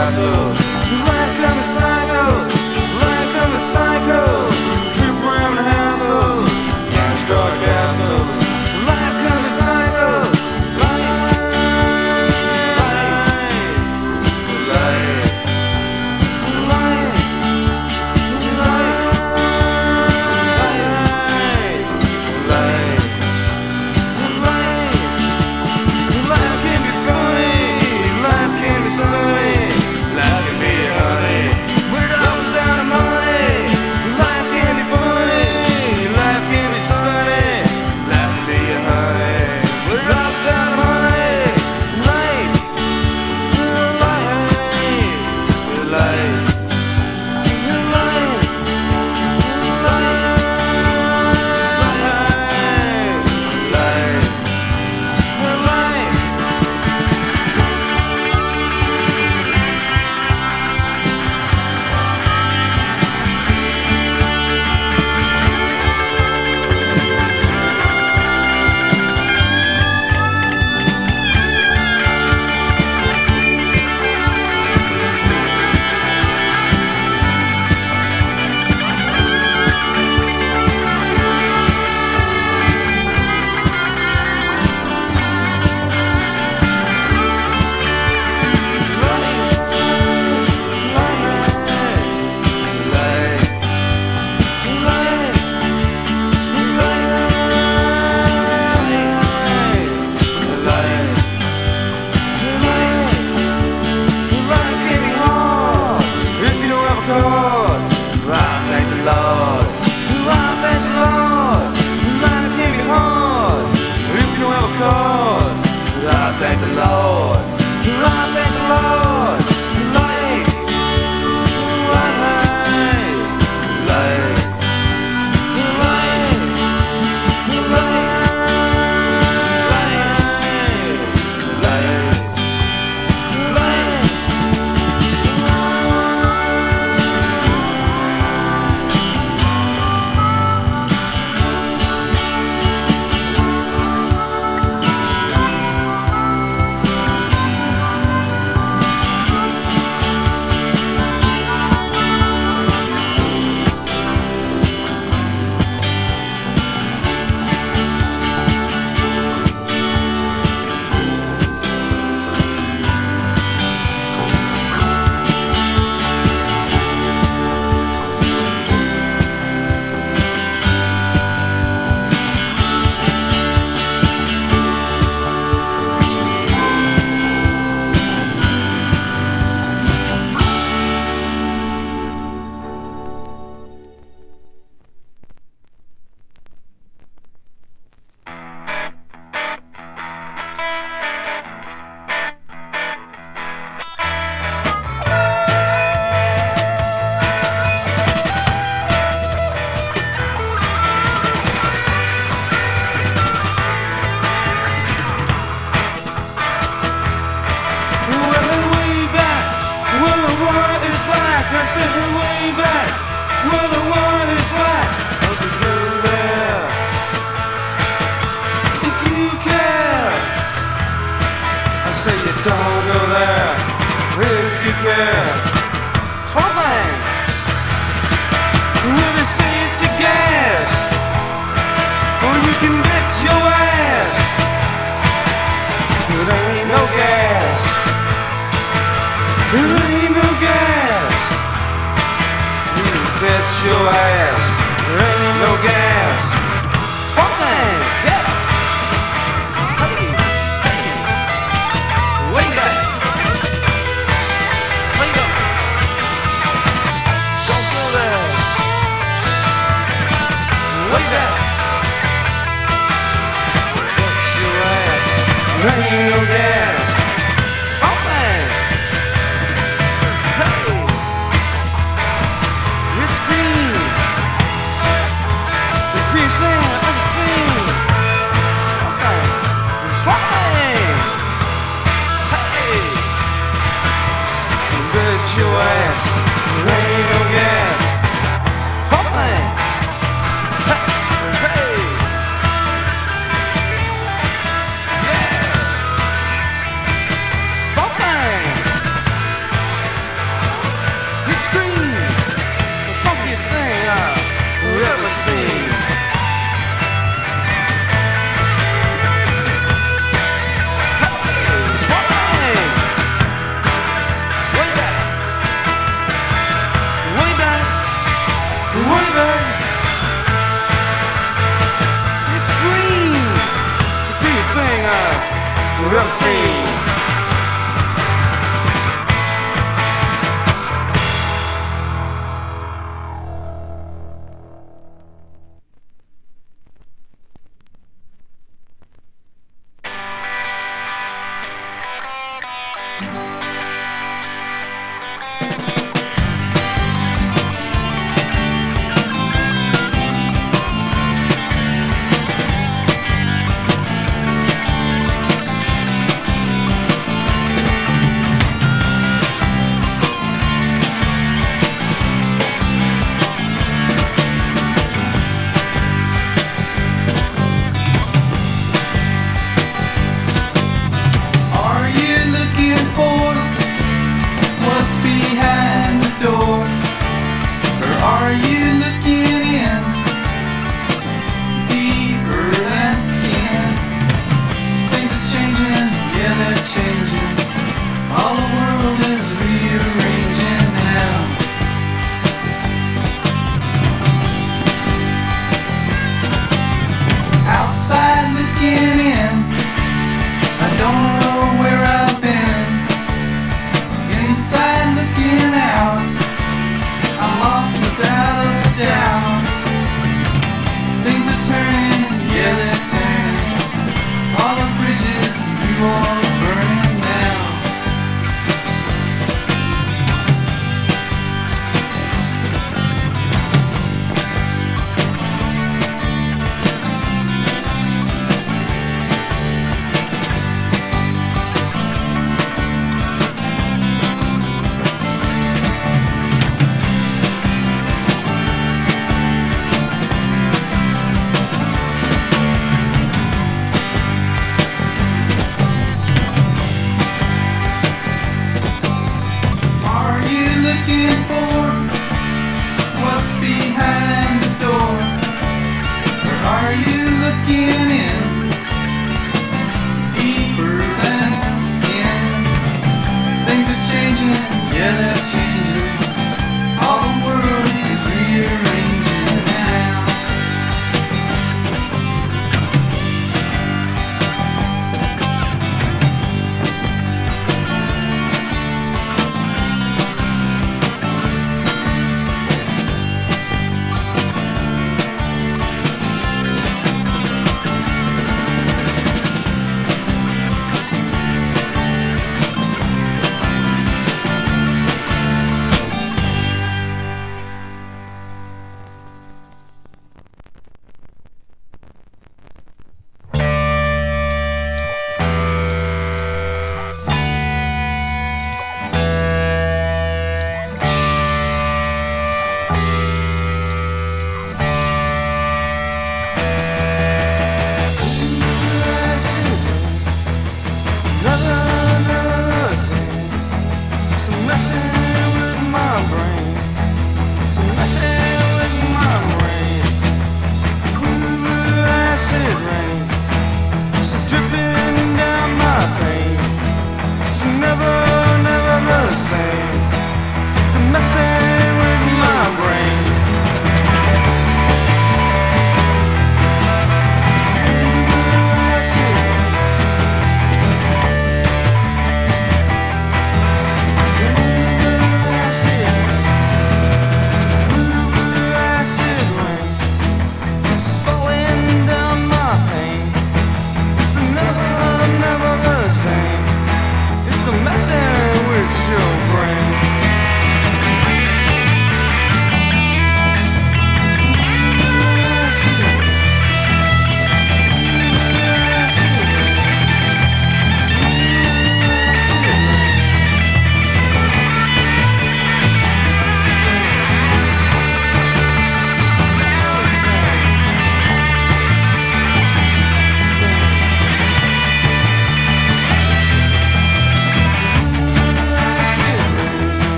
Life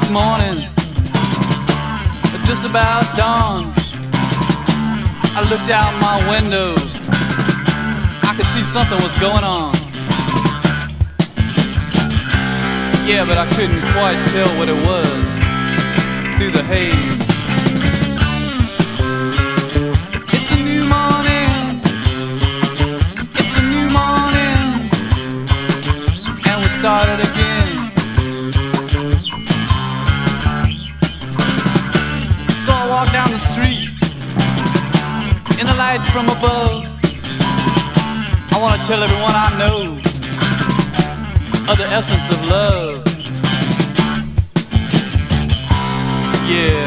This morning, just about dawn. I looked out my window. I could see something was going on. Yeah, but I couldn't quite tell what it was through the haze. From above. I want to tell everyone I know of the essence of love. Yeah,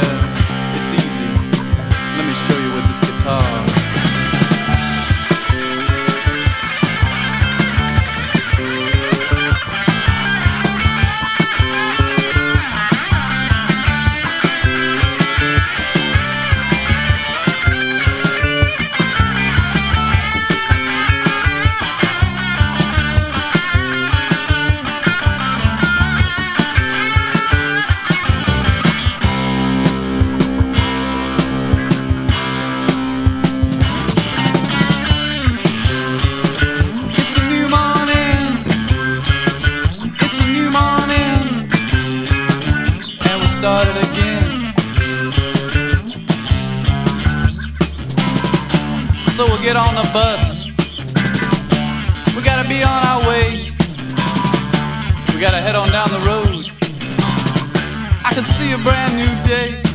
on bus. We gotta be on our way. We gotta head on down the road. I can see a brand new day.